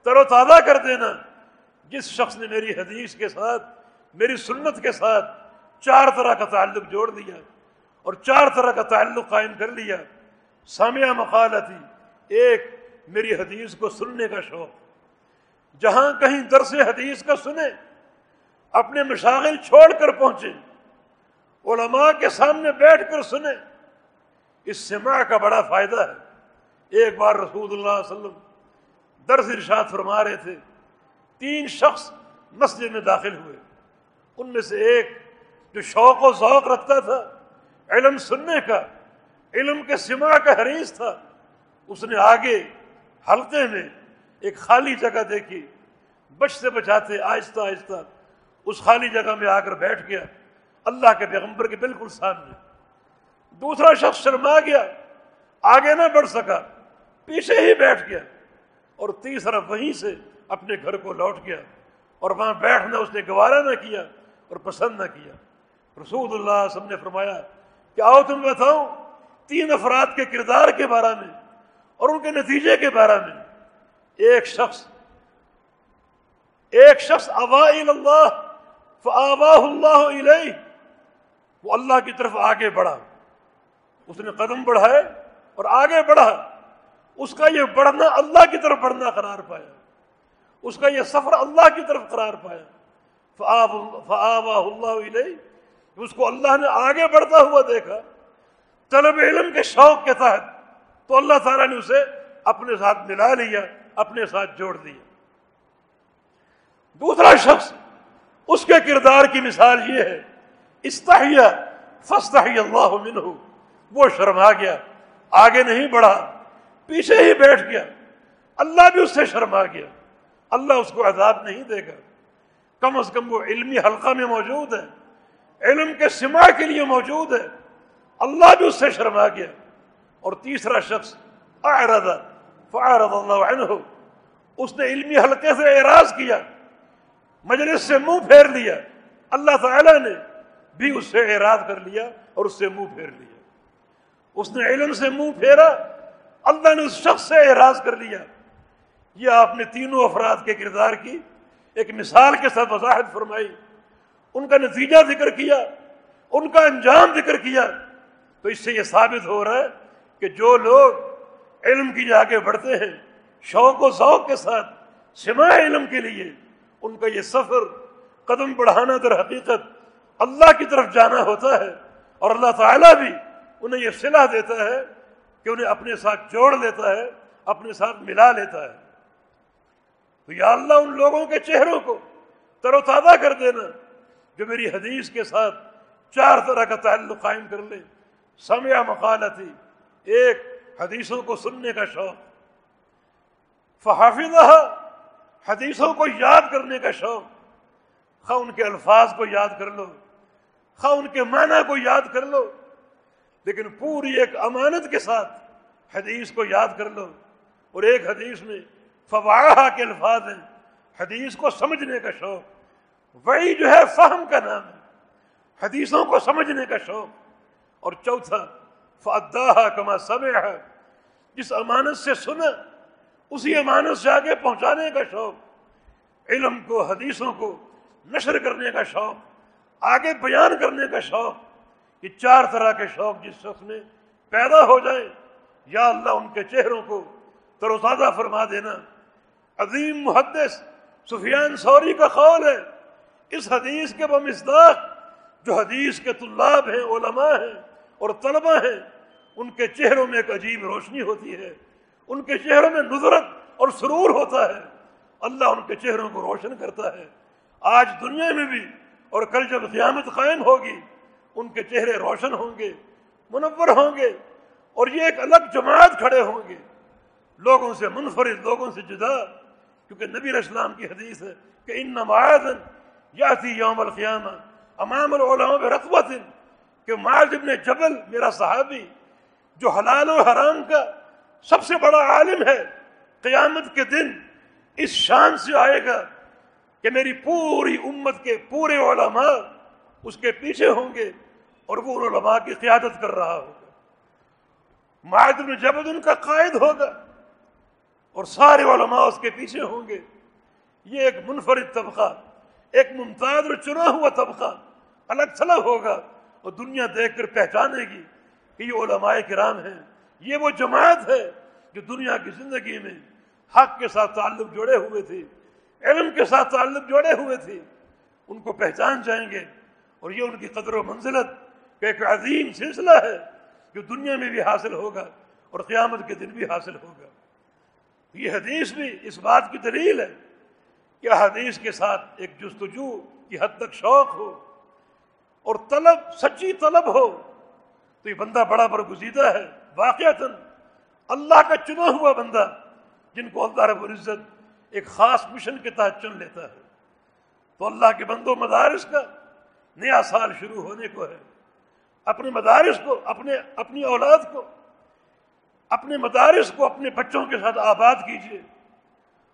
تر و تازہ کر دینا، جس شخص نے میری حدیث کے ساتھ، میری سنت کے ساتھ چار طرح کا تعلق جوڑ دیا اور چار طرح کا تعلق قائم کر لیا. سامعہ مقالتی ایک میری حدیث کو سننے کا شوق. جہاں کہیں درس حدیث کا سنے، اپنے مشاغل چھوڑ کر پہنچے علماء کے سامنے بیٹھ کر سنے اس سماع کا بڑا فائدہ ہے۔ ایک بار رسول اللہ علیہ وسلم درس ارشاد فرما رہے تھے۔ تین شخص مسجد میں داخل ہوئے۔ ان میں سے ایک جو شوق و ذوق رکھتا تھا، علم سننے کا، علم کے سما کا حریث تھا۔ اس نے آگے حلقے میں ایک خالی جگہ دیکھی۔ بچ سے بچاتے آہستہ آہستہ اس خالی جگہ میں آ کر بیٹھ گیا۔ اللہ کے پیغمبر کے بالکل سامنے۔ دوسرا شخص شرما گیا، آگے نہ بڑھ سکا، پیچھے ہی بیٹھ گیا۔ اور تیسرا وہیں سے اپنے گھر کو لوٹ گیا اور وہاں بیٹھنا اس نے گوارا نہ کیا اور پسند نہ کیا۔ رسول اللہ سب نے فرمایا کہ آؤ تم بتاؤ تین افراد کے کردار کے بارے میں اور ان کے نتیجے کے بارے میں۔ ایک شخص ایک شخص اللہ اللہ علیہ وہ اللہ کی طرف آگے بڑھا۔ اس نے قدم بڑھائے اور آگے بڑھا۔ اس کا یہ بڑھنا اللہ کی طرف بڑھنا قرار پایا۔ اس کا یہ سفر اللہ کی طرف قرار پایا۔ اللہ علیہ اس کو اللہ نے آگے بڑھتا ہوا دیکھا۔ طلب علم کے شوق کے تحت تو اللہ تعالیٰ نے اسے اپنے ساتھ ملا لیا، اپنے ساتھ جوڑ دیا۔ دوسرا شخص، اس کے کردار کی مثال یہ ہے استحیہ فستحی اللہ منہ۔ وہ شرما گیا، آگے نہیں بڑھا، پیچھے ہی بیٹھ گیا۔ اللہ بھی اس سے شرما گیا۔ اللہ اس کو عذاب نہیں دے گا۔ کم از کم وہ علمی حلقہ میں موجود ہے، علم کے سما کے لیے موجود ہے۔ اللہ بھی اس سے شرما گیا۔ اور تیسرا شخص، اعرض فعرض اللہ عنہ۔ اس نے علمی حلقے سے اعراض کیا، مجلس سے منہ پھیر لیا۔ اللہ تعالی نے بھی اس سے اعراض کر لیا اور اس سے منہ پھیر لیا۔ اس نے علم سے منہ پھیرا، اللہ نے اس شخص سے اعراض کر لیا۔ یہ آپ نے تینوں افراد کے کردار کی ایک مثال کے ساتھ وضاحت فرمائی۔ ان کا نتیجہ ذکر کیا، ان کا انجام ذکر کیا۔ تو اس سے یہ ثابت ہو رہا ہے کہ جو لوگ علم کی جا کے بڑھتے ہیں، شوق و ذوق کے ساتھ سما علم کے لیے، ان کا یہ سفر قدم بڑھانا در حقیقت اللہ کی طرف جانا ہوتا ہے اور اللہ تعالیٰ بھی انہیں یہ صلاح دیتا ہے کہ انہیں اپنے ساتھ جوڑ لیتا ہے، اپنے ساتھ ملا لیتا ہے۔ تو یا اللہ ان لوگوں کے چہروں کو تر و تازہ کر دینا جو میری حدیث کے ساتھ چار طرح کا تعلق قائم کر لے سمیا مقالتی، ایک حدیثوں کو سننے کا شوق۔ فحافظہ حدیثوں کو یاد کرنے کا شوق۔ خواہ ان کے الفاظ کو یاد کر لو۔ خواہ ان کے معنی کو یاد کر لو، لیکن پوری ایک امانت کے ساتھ حدیث کو یاد کر لو۔ اور ایک حدیث میں فواہ کے الفاظ ہیں، حدیث کو سمجھنے کا شوق، وہی جو ہے فہم کا نام ہے۔ حدیثوں کو سمجھنے کا شوق۔ اور چوتھا فدا کما سمے جس امانت سے سنا، اسی امانت سے آگے پہنچانے کا شوق۔ علم کو، حدیثوں کو نشر کرنے کا شوق۔ آگے بیان کرنے کا شوق یہ چار طرح کے شوق جس شخص میں پیدا ہو جائے یا اللہ ان کے چہروں کو تر و فرما دینا۔ عظیم محدث سفیان سوری کا قول ہے، اس حدیث کے بمصداق جو حدیث کے طلاب ہیں، علماء ہیں اور طلبہ ہیں، ان کے چہروں میں ایک عجیب روشنی ہوتی ہے۔ ان کے چہروں میں نظرت اور سرور ہوتا ہے۔ اللہ ان کے چہروں کو روشن کرتا ہے۔ آج دنیا میں بھی اور کل جب قیامت قائم ہوگی، ان کے چہرے روشن ہوں گے، منور ہوں گے، اور یہ ایک الگ جماعت کھڑے ہوں گے۔ لوگوں سے منفرد، لوگوں سے جدا، کیونکہ نبی اسلام کی حدیث ہے کہ ان نماز یا تھی یوم القیامہ امام العلماء رقبت کہ معاذ ابن جبل میرا صحابی، جو حلال و حرام کا سب سے بڑا عالم ہے، قیامت کے دن اس شان سے آئے گا کہ میری پوری امت کے پورے علماء اس کے پیچھے ہوں گے اور وہ علماء کی قیادت کر رہا ہوگا۔ معاذ بن جبل ان کا قائد ہوگا اور سارے علماء اس کے پیچھے ہوں گے۔ یہ ایک منفرد طبقہ، ایک ممتاز اور چنا ہوا طبقہ الگ تھلگ ہوگا اور دنیا دیکھ کر پہچانے گی کہ یہ علماء کرام ہیں۔ یہ وہ جماعت ہے جو دنیا کی زندگی میں حق کے ساتھ تعلق جوڑے ہوئے تھے۔ علم کے ساتھ تعلق جوڑے ہوئے تھے، ان کو پہچان جائیں گے۔ اور یہ ان کی قدر و منزلت کا ایک عظیم سلسلہ ہے جو دنیا میں بھی حاصل ہوگا اور قیامت کے دن بھی حاصل ہوگا۔ یہ حدیث بھی اس بات کی دلیل ہے کہ حدیث کے ساتھ ایک جستجو کی حد تک شوق ہو اور طلب، سچی طلب ہو، تو یہ بندہ بڑا برگزیدہ ہے واقعات اللہ کا چنا ہوا بندہ، جن کو اللہ رب العزت ایک خاص مشن کے تحت چن لیتا ہے۔ تو اللہ کے بندوں مدارس کا نیا سال شروع ہونے کو ہے۔ اپنے مدارس کو، اپنے، اپنی اولاد کو، اپنے مدارس کو اپنے بچوں کے ساتھ آباد کیجیے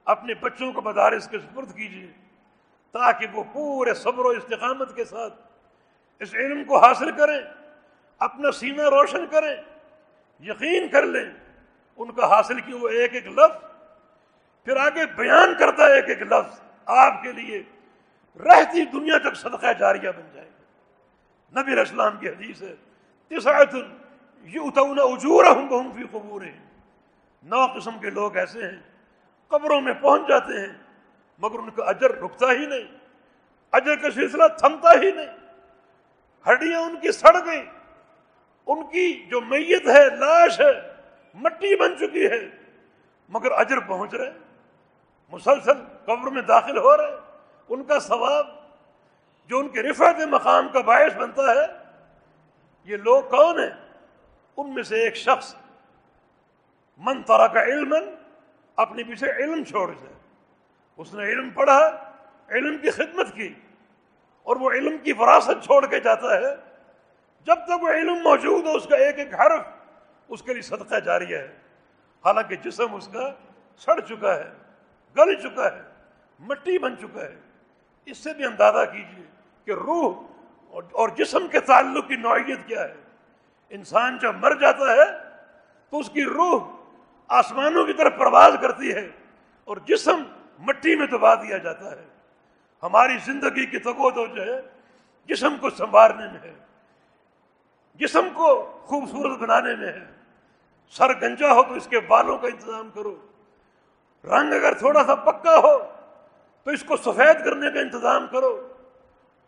اپنے بچوں کو مدارس کے سپرد کیجیے تاکہ وہ پورے صبر و استقامت کے ساتھ اس علم کو حاصل کریں، اپنا سینہ روشن کریں، یقین کر لیں۔ ان کا حاصل کی وہ ایک ایک لفظ پھر آگے بیان کرتا ہے ایک ایک لفظ آپ کے لیے، رہتی دنیا تک صدقہ جاریہ بن جائے گا۔ نبی اسلام کی حدیث ہے فی قبور نو قسم کے لوگ ایسے ہیں، قبروں میں پہنچ جاتے ہیں، مگر ان کا اجر رکتا ہی نہیں، اجر کا سلسلہ تھمتا ہی نہیں۔ ہڈیاں ان کی سڑ گئی ان کی جو میت ہے، لاش ہے، مٹی بن چکی ہے، مگر اجر پہنچ رہے مسلسل قبر میں داخل ہو رہے ان کا ثواب جو ان کے رفعت مقام کا باعث بنتا ہے، یہ لوگ کون ہیں؟ ان میں سے ایک شخص من طرح کا علم اپنے پیچھے علم چھوڑ دے اس نے علم پڑھا، علم کی خدمت کی اور وہ علم کی وراثت چھوڑ کے جاتا ہے۔ جب تک وہ علم موجود ہو، اس کا ایک ایک حرف اس کے لیے صدقہ جاری ہے۔ حالانکہ جسم اس کا سڑ چکا ہے۔ گل چکا ہے، مٹی بن چکا ہے۔ اس سے بھی اندازہ کیجیے کہ روح اور جسم کے تعلق کی نوعیت کیا ہے۔ انسان جب مر جاتا ہے تو اس کی روح آسمانوں کی طرف پرواز کرتی ہے اور جسم مٹی میں دبا دیا جاتا ہے۔ ہماری زندگی کی تگو جو ہے، جسم کو سنوارنے میں ہے۔ جسم کو خوبصورت بنانے میں ہے۔ سر گنجا ہو تو اس کے بالوں کا انتظام کرو۔ رنگ اگر تھوڑا سا پکا ہو تو اس کو سفید کرنے کا انتظام کرو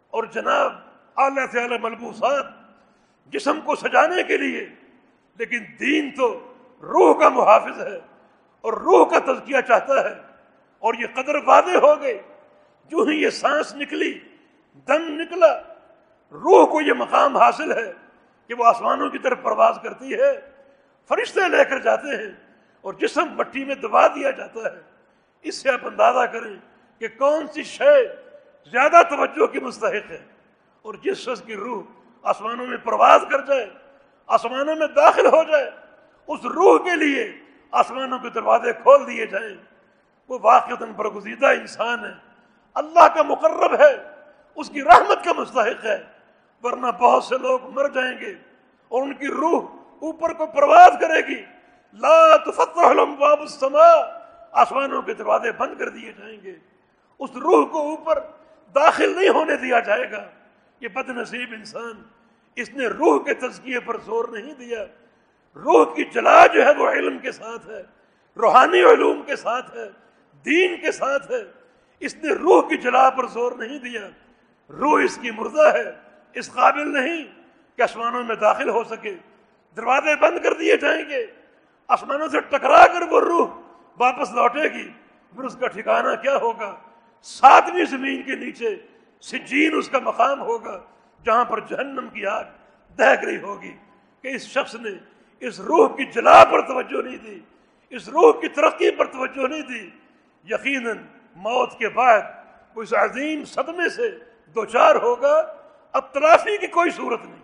اور جناب اعلی سے اعلی ملبوسات جسم کو سجانے کے لیے، لیکن دین تو روح کا محافظ ہے اور روح کا تزکیہ چاہتا ہے اور یہ قدر واضح ہو گئے۔ جو ہی یہ سانس نکلی، دم نکلا، روح کو یہ مقام حاصل ہے کہ وہ آسمانوں کی طرف پرواز کرتی ہے، فرشتے لے کر جاتے ہیں۔ اور جسم مٹی میں دبا دیا جاتا ہے۔ اس سے آپ اندازہ کریں کہ کون سی شے زیادہ توجہ کی مستحق ہے اور جس شخص کی روح آسمانوں میں پرواز کر جائے، آسمانوں میں داخل ہو جائے، اس روح کے لیے آسمانوں کے دروازے کھول دیے جائیں۔ وہ واقع برگزیدہ انسان ہے۔ اللہ کا مقرب ہے، اس کی رحمت کا مستحق ہے۔ ورنہ بہت سے لوگ مر جائیں گے اور ان کی روح اوپر کو پرواز کرے گی۔ لا تفتح لهم باب السماء۔ آسمانوں کے دروازے بند کر دیے جائیں گے۔ اس روح کو اوپر داخل نہیں ہونے دیا جائے گا۔ یہ بد نصیب انسان اس نے روح کے تزکیے پر زور نہیں دیا۔ روح کی جلا جو ہے وہ علم کے ساتھ ہے، روحانی علوم کے ساتھ ہے، دین کے ساتھ ہے۔ اس نے روح کی جلا پر زور نہیں دیا۔ روح اس کی مردہ ہے، اس قابل نہیں کہ آسمانوں میں داخل ہو سکے۔ دروازے بند کر دیے جائیں گے۔ آسمانوں سے ٹکرا کر وہ روح واپس لوٹے گی، پھر اس کا ٹھکانہ کیا ہوگا؟ ساتویں زمین کے نیچے سجین اس کا مقام ہوگا، جہاں پر جہنم کی آگ دہک رہی ہوگی کہ اس شخص نے اس روح کی جلا پر توجہ نہیں دی، اس روح کی ترقی پر توجہ نہیں دی۔ یقیناً موت کے بعد وہ اس عظیم صدمے سے دوچار ہوگا، اب تلافی کی کوئی صورت نہیں۔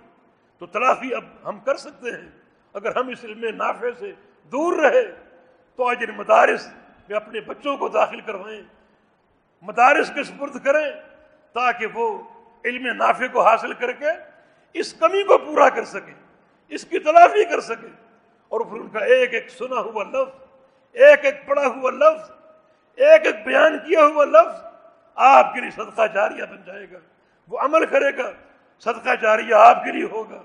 تو تلافی اب ہم کر سکتے ہیں، اگر ہم اس علم نافع سے دور رہے تو آج ان مدارس میں اپنے بچوں کو داخل کروائیں۔ مدارس کے سپرد کریں تاکہ وہ علم نافع کو حاصل کر کے اس کمی کو پورا کر سکے اس کی تلافی کر سکے اور پھر ان کا ایک ایک سنا ہوا لفظ، ایک ایک پڑھا ہوا لفظ، ایک ایک بیان کیا ہوا لفظ آپ کے لیے صدقہ جاریہ بن جائے گا۔ وہ عمل کرے گا، صدقہ جاریہ آپ کے لیے ہوگا۔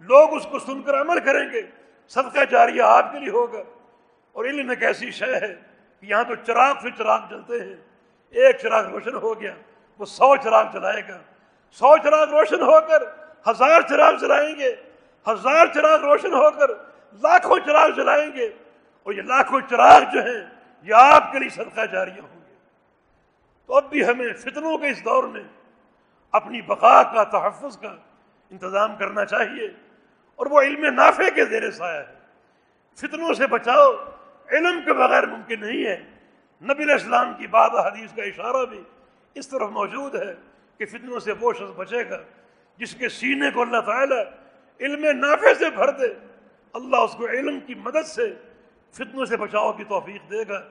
لوگ اس کو سن کر عمل کریں گے۔ صدقہ جاریہ آپ کے لیے ہوگا۔ اور علم ایک ایسی شے ہے کہ یہاں تو چراغ سے چراغ جلتے ہیں۔ ایک چراغ روشن ہو گیا، وہ سو چراغ جلائے گا۔ سو چراغ روشن ہو کر ہزار چراغ جلائیں گے۔ ہزار چراغ روشن ہو کر لاکھوں چراغ جلائیں گے۔ اور یہ لاکھوں چراغ جو ہیں، یہ آپ کے لیے صدقہ جاریہ ہوں گے۔ تو اب بھی ہمیں فتنوں کے اس دور میں اپنی بقا کا تحفظ کا انتظام کرنا چاہیے۔ اور وہ علم نافع کے زیر سایہ ہے۔ فتنوں سے بچاؤ علم کے بغیر ممکن نہیں ہے۔ نبی اسلام کی بات حدیث کا اشارہ بھی اس طرف موجود ہے کہ فتنوں سے وہ شخص بچے گا جس کے سینے کو اللہ تعالیٰ علم نافع سے بھر دے۔ اللہ اس کو علم کی مدد سے فتنوں سے بچاؤ کی توفیق دے گا۔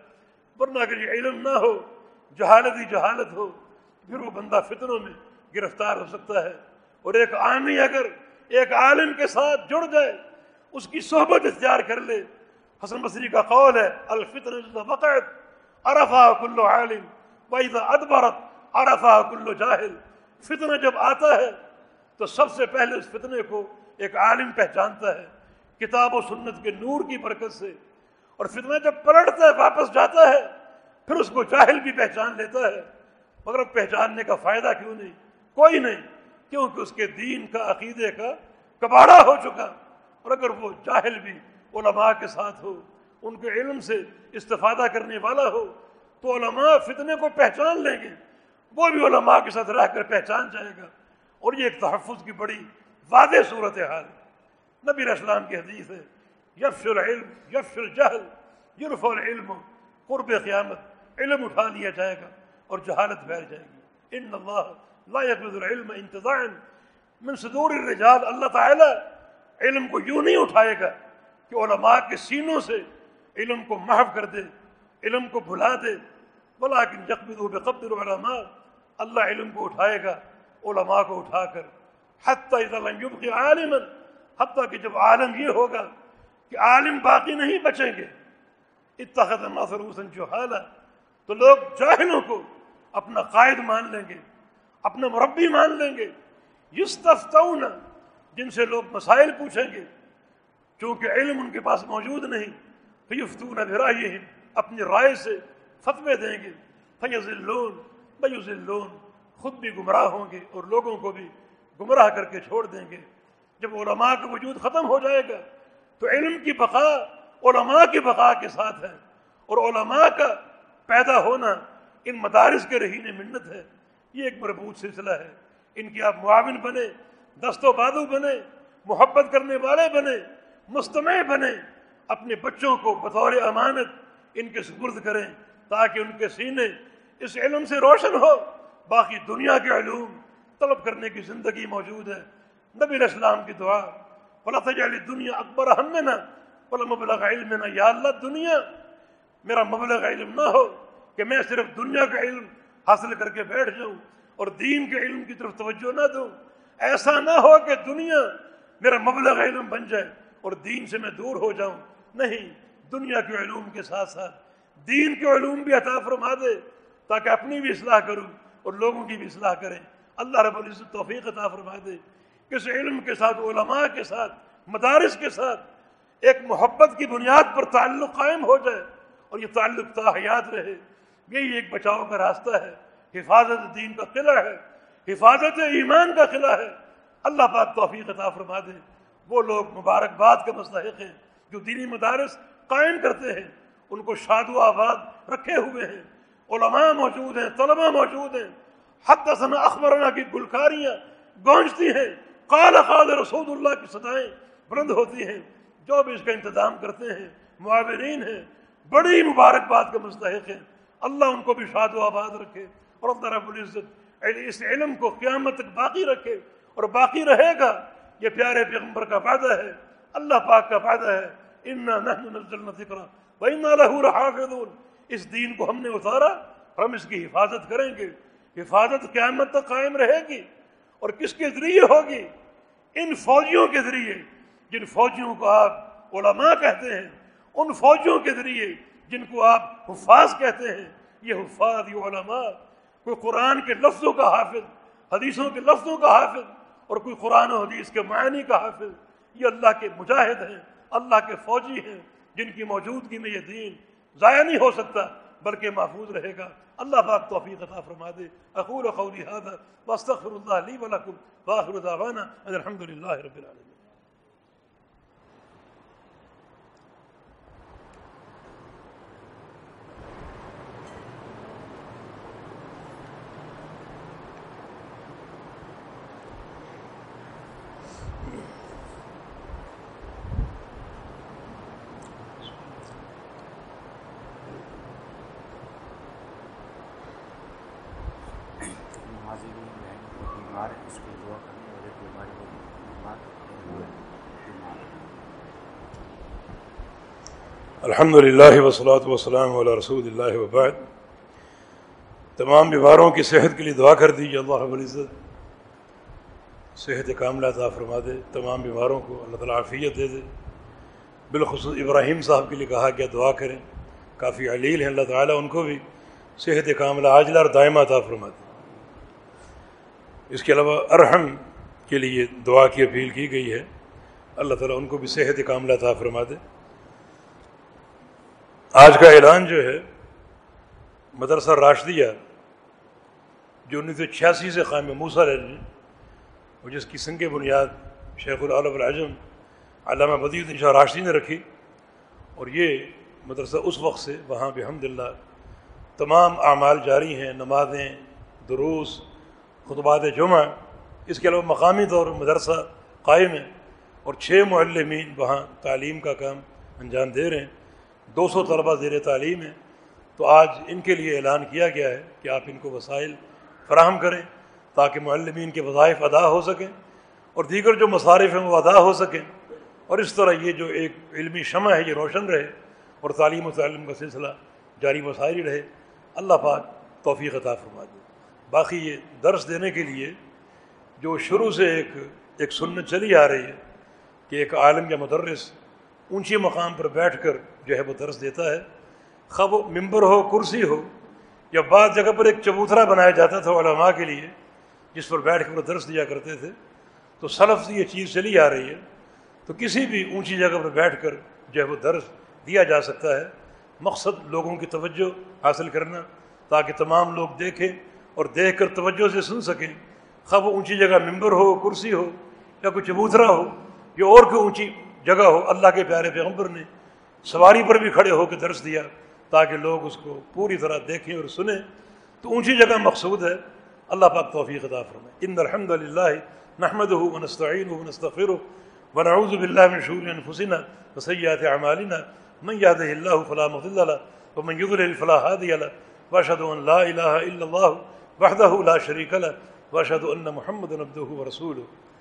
ورنہ اگر یہ علم نہ ہو، جہالت ہی جہالت ہو، پھر وہ بندہ فتنوں میں گرفتار ہو سکتا ہے۔ اور ایک عامی اگر ایک عالم کے ساتھ جڑ جائے اس کی صحبت اختیار کر لے۔ حسن بصری کا قول ہے، الفطر ارفا کلو عالم ویزا ادبرت ارفا کلو جاہل۔ فتنہ جب آتا ہے، تو سب سے پہلے اس فتنے کو ایک عالم پہچانتا ہے۔ کتاب و سنت کے نور کی برکت سے۔ اور فتنہ جب پلٹتا ہے، واپس جاتا ہے، پھر اس کو جاہل بھی پہچان لیتا ہے۔ مگر پہچاننے کا فائدہ کیوں نہیں؟ کوئی نہیں۔ کیونکہ اس کے دین کا عقیدے کا کباڑا ہو چکا اور اگر وہ جاہل بھی علماء کے ساتھ ہو، ان کے علم سے استفادہ کرنے والا ہو، تو علماء فتنے کو پہچان لیں گے۔ وہ بھی علماء کے ساتھ رہ کر پہچان جائے گا۔ اور یہ ایک تحفظ کی بڑی واضح صورت حال نبی اسلام کی حدیث ہے یفش العلم یفش الجہل یرف العلم، قرب قیامت، علم اٹھا لیا جائے گا اور جہالت بھیر جائے گی۔ ان اللہ لا يقبض العلم انتظاعا من صدور الرجال اللہ تعالی علم کو یوں نہیں اٹھائے گا کہ علماء کے سینوں سے علم کو محو کر دے، علم کو بھلا دے بلاکن یقبض بقبض العلماء، اللہ علم کو اٹھائے گا، علماء کو اٹھا کر، حتی اذا لم يبقي عالما، حتی کہ جب عالم یہ ہوگا کہ عالم باقی نہیں بچیں گے۔ اتخذ الناس رؤوسا جهالا تو لوگ جاہلوں کو اپنا قائد مان لیں گے۔ اپنا مربی مان لیں گے۔ یستفتون، جن سے لوگ مسائل پوچھیں گے۔ چونکہ علم ان کے پاس موجود نہیں، فیفتون برائیہم اپنی رائے سے فتوے دیں گے۔ فیضلون، بیضلون، خود بھی گمراہ ہوں گے اور لوگوں کو بھی گمراہ کر کے چھوڑ دیں گے۔ جب علماء کا وجود ختم ہو جائے گا، تو علم کی بقا علماء کی بقا کے ساتھ ہے۔ اور علماء کا پیدا ہونا ان مدارس کے رہین منت ہے۔ یہ ایک مربوط سلسلہ ہے۔ ان کی آپ معاون بنے، دست و بادو بنے، محبت کرنے والے بنے، مستمع بنے، اپنے بچوں کو بطور امانت ان کے سپرد کریں تاکہ ان کے سینے اس علم سے روشن ہو۔ باقی دنیا کے علوم طلب کرنے کی زندگی موجود ہے۔ نبی علیہ السلام کی دعا بلا تجعل دنیا اکبر ہم نہ بلا مبلغ علم نہ یا اللہ دنیا میرا مبلغ علم نہ ہو کہ میں صرف دنیا کا علم حاصل کر کے بیٹھ جاؤں اور دین کے علم کی طرف توجہ نہ دوں ایسا نہ ہو کہ دنیا میرا مبلغ علم بن جائے اور دین سے میں دور ہو جاؤں۔ نہیں، دنیا کے علوم کے ساتھ ساتھ دین کے علوم بھی عطا فرما دے تاکہ اپنی بھی اصلاح کروں اور لوگوں کی بھی اصلاح کریں۔ اللہ رب العزت توفیق عطا فرما دے۔ کس علم کے ساتھ، علماء کے ساتھ، مدارس کے ساتھ ایک محبت کی بنیاد پر تعلق قائم ہو جائے اور یہ تعلق تاحیات رہے۔ یہی ایک بچاؤ کا راستہ ہے۔ حفاظت دین کا قلعہ ہے۔ حفاظت ایمان کا قلعہ ہے۔ اللہ پاک توفیق عطا فرما دے۔ وہ لوگ مبارکباد کے مستحق ہیں جو دینی مدارس قائم کرتے ہیں۔ ان کو شاد و آباد رکھے ہوئے ہیں۔ علماء موجود ہیں، طلباء موجود ہیں۔ حد ثنا اخبرنا کی گلکاریاں گونجتی ہیں۔ قال قال رسول اللہ کی صدائیں بلند ہوتی ہیں۔ جو بھی اس کا انتظام کرتے ہیں معاورین ہیں۔ بڑی مبارکباد کے مستحق ہیں۔ اللہ ان کو بھی شاد و آباد رکھے اور اللہ رب العزت اس علم کو قیامت تک باقی رکھے اور باقی رہے گا۔ یہ پیارے پیغمبر کا فائدہ ہے۔ اللہ پاک کا فائدہ ہے۔ انا نحن نزلنا ذکر وإنا له لحافظون۔ اس دین کو ہم نے اتارا۔ ہم اس کی حفاظت کریں گے۔ حفاظت قیامت تک قائم رہے گی۔ اور کس کے ذریعے ہوگی؟ ان فوجیوں کے ذریعے۔ جن فوجیوں کو آپ علماء کہتے ہیں، ان فوجیوں کے ذریعے جن کو آپ حفاظ کہتے ہیں، یہ حفاظ، یہ علماء، کوئی قرآن کے لفظوں کا حافظ، حدیثوں کے لفظوں کا حافظ، اور کوئی قرآن و حدیث کے معنی کا حافظ، یہ اللہ کے مجاہد ہیں، اللہ کے فوجی ہیں، جن کی موجودگی میں یہ دین ضائع نہیں ہو سکتا، بلکہ محفوظ رہے گا۔ اللہ پاک توفیق عطا فرما دے اقول قولی هذا واستغفر الله لي ولكم واخر دعوانا الحمد لله رب العالمين۔ الحمد للہ وسلاۃ وسلم علیہ رسول اللہ وبعد۔ تمام بیماروں کی صحت کے لیے دعا کر دیجیے اللہ رب العزت۔ صحت کاملہ عطا فرما دے، تمام بیماروں کو اللہ تعالیٰ عافیت دے دے۔ بالخصوص ابراہیم صاحب کے لیے کہا کہ دعا کریں۔ کافی علیل ہیں اللہ تعالیٰ ان کو بھی صحت کاملہ عاجلہ اور دائمہ عطا فرما دے۔ اس کے علاوہ ارحم کے لیے دعا کی اپیل کی گئی ہے۔ اللہ تعالیٰ ان کو بھی صحت کاملہ عطا فرما دے۔ آج کا اعلان جو ہے، مدرسہ راشدیہ، جو انیس سو چھیاسی سے قائم موسا ہے اور جس کی سنگ بنیاد شیخ العالم العظم علامہ بدیع شاہ راشدی نے رکھی، اور یہ مدرسہ اس وقت سے وہاں بحمد اللہ تمام اعمال جاری ہیں، نمازیں، دروس، خطبات جمعہ، اس کے علاوہ مقامی طور پر مدرسہ قائم ہے، اور چھ معلمین وہاں تعلیم کا کام انجام دے رہے ہیں۔ دو سو طلبہ زیر تعلیم ہیں۔ تو آج ان کے لیے اعلان کیا گیا ہے کہ آپ ان کو وسائل فراہم کریں تاکہ معلمین کے وظائف ادا ہو سکیں اور دیگر جو مصارف ہیں وہ ادا ہو سکیں۔ اور اس طرح یہ جو ایک علمی شمع ہے، یہ روشن رہے اور تعلیم و تعلیم کا سلسلہ جاری مسائل رہے۔ اللہ پاک توفیق عطا فرما دے باقی یہ درس دینے کے لیے جو شروع سے ایک ایک سنت چلی آ رہی ہے کہ ایک عالم یا مدرس اونچے مقام پر بیٹھ کر جو ہے وہ درس دیتا ہے۔ خب ممبر ہو، کرسی ہو، یا بعض جگہ پر ایک چبوترا بنایا جاتا تھا علماء کے لیے، جس پر بیٹھ کر وہ درس دیا کرتے تھے۔ تو سلف سے یہ چیز چلی آ رہی ہے۔ تو کسی بھی اونچی جگہ پر بیٹھ کر جو ہے وہ درس دیا جا سکتا ہے۔ مقصد لوگوں کی توجہ حاصل کرنا، تاکہ تمام لوگ دیکھیں اور دیکھ کر توجہ سے سن سکیں۔ خب اونچی جگہ ممبر ہو، کرسی ہو، یا کوئی چبوترا ہو، یا اور کوئی اونچی جگہ ہو، اللہ کے پیارے پیغمبر نے سواری پر بھی کھڑے ہو کے درس دیا تاکہ لوگ اس کو پوری طرح دیکھیں اور سنیں۔ تو اونچی جگہ مقصود ہے۔ اللہ پاک توفیق عطا فرمائے۔ ان الحمد للہ نحمده ونستعينه ونستغفره ونعوذ بالله من شرور انفسنا وسيئات اعمالنا۔ من يهده الله فلا مضل له ومن يضلل فلا هادي له۔ واشهد ان لا اله الا الله وحده لا شريك له واشهد ان محمدا عبده ورسوله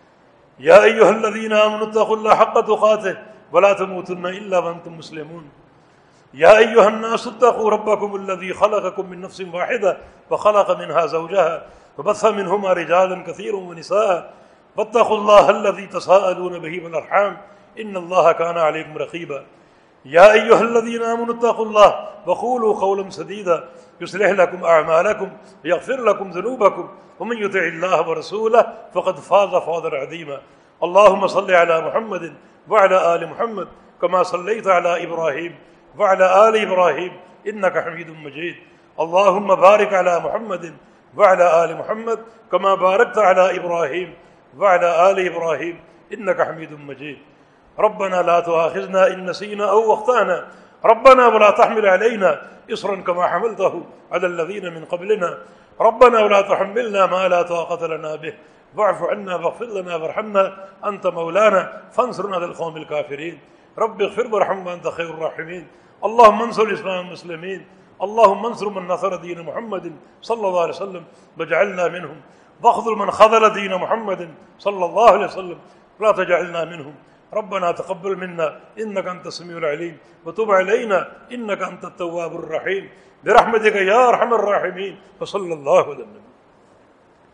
یا ایوہ الذین آمنوا اتقوا اللہ حق تقاته ولا تموتن الا وانتم مسلمون. یا ایوہ الناس اتقوا ربکم الذی خلقکم من نفس واحدہ وخلق منها زوجها وبث منهما رجالا كثيرا ونساء. واتقوا الله الذي تساءلون به والارحام ان الله كان عليكم رقيبا. يا ايها الذين امنوا اتقوا الله وقولوا قولا سديدا يصلح لكم اعمالكم ويغفر لكم ذنوبكم ومن يطع الله ورسوله فقد فاز فوزا عظيما اللهم صل على محمد وعلى ال محمد كما صليت على ابراهيم وعلى ال ابراهيم انك حميد مجيد اللهم بارك على محمد وعلى ال محمد كما باركت على ابراهيم وعلى ال ابراهيم انك حميد مجيد ربنا لا تؤاخذنا ان نسينا او اخطانا ربنا ولا تحمل علينا اصرا كما حملته على الذين من قبلنا. ربنا ولا تحملنا ما لا طاقه لنا به. واعف عنا واغفر لنا وارحمنا. انت مولانا، فانصرنا على القوم الكافرين. رب اغفر وارحم وانت خير الراحمين. اللهم انصر الاسلام المسلمين اللهم انصر من نصر دين محمد صلى الله عليه وسلم. واجعلنا منهم. واخذل من خذل دين محمد صلى الله عليه وسلم. لا تجعلنا منهم. ربنا تقبل منا انك انت السميع العليم وتب علينا انك انت التواب الرحيم برحمتك يا ارحم الراحمين وصلى الله على النبي.